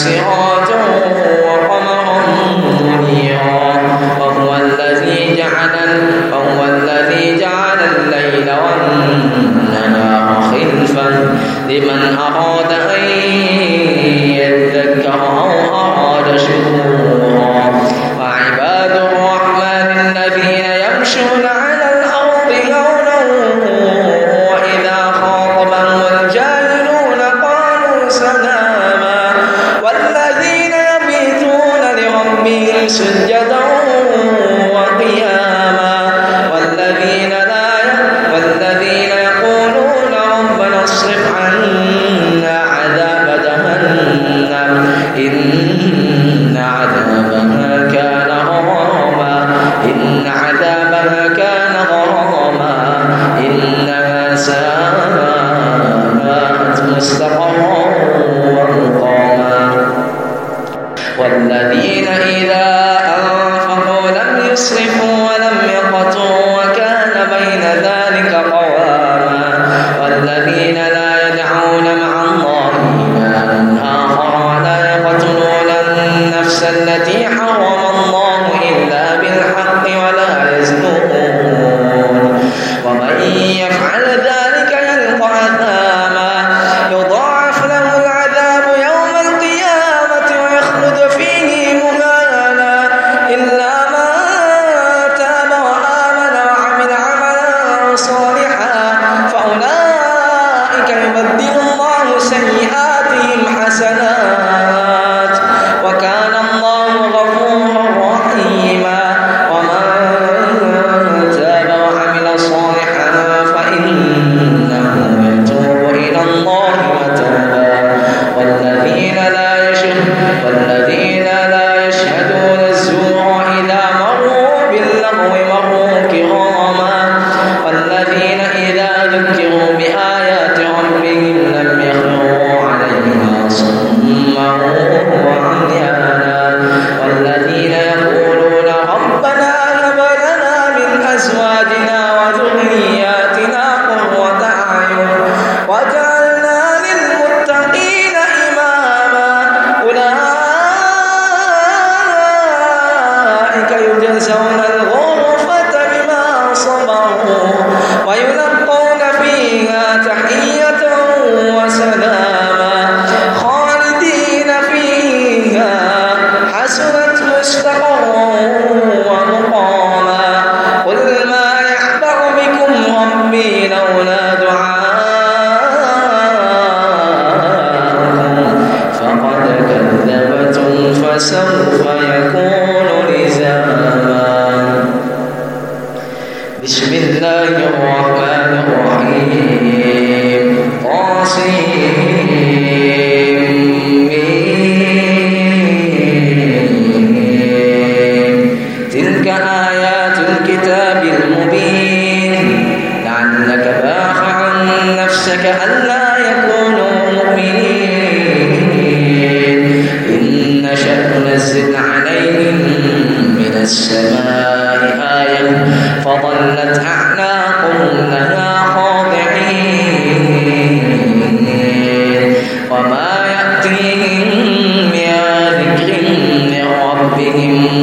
سراجا وقمرا منيرا. وهو الذي جعل وهو الذي جعل الليل والنهار خلفا لمن أراد واصرف عنا عذاب جهنم. إن عذابها كان غراما. إن عذابها كان غراما. إنها ساءت مستقرا ومقاما. والذين إذا أنفقوا لم يصرفوا وسوف يكون لزاما بسم الله الرحمن الرحيم. قاسمين تلك آيات الكتاب المبين. لعلك باخع نفسك ألا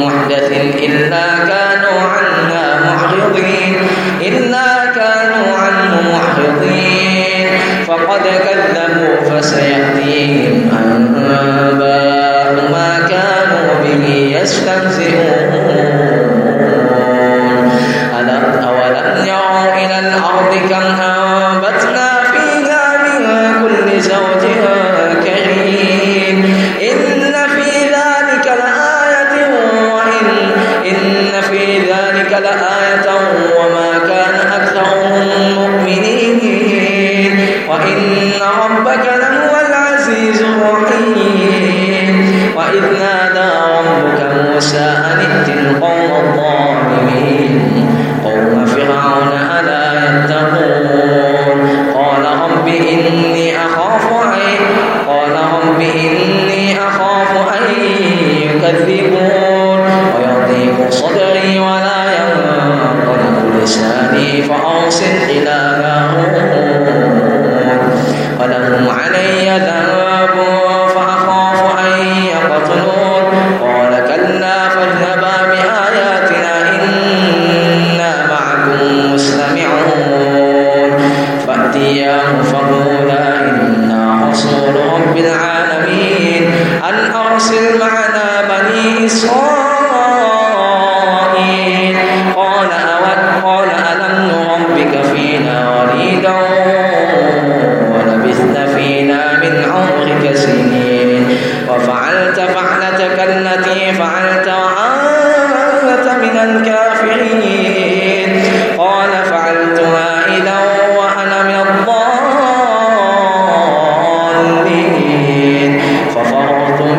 محدث إلا كانوا عنها محرضين إلا كانوا عنه محرضين فقد كذبوا فسيأتيهم أنباء ما كانوا به يستهزئون Amen.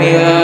بسم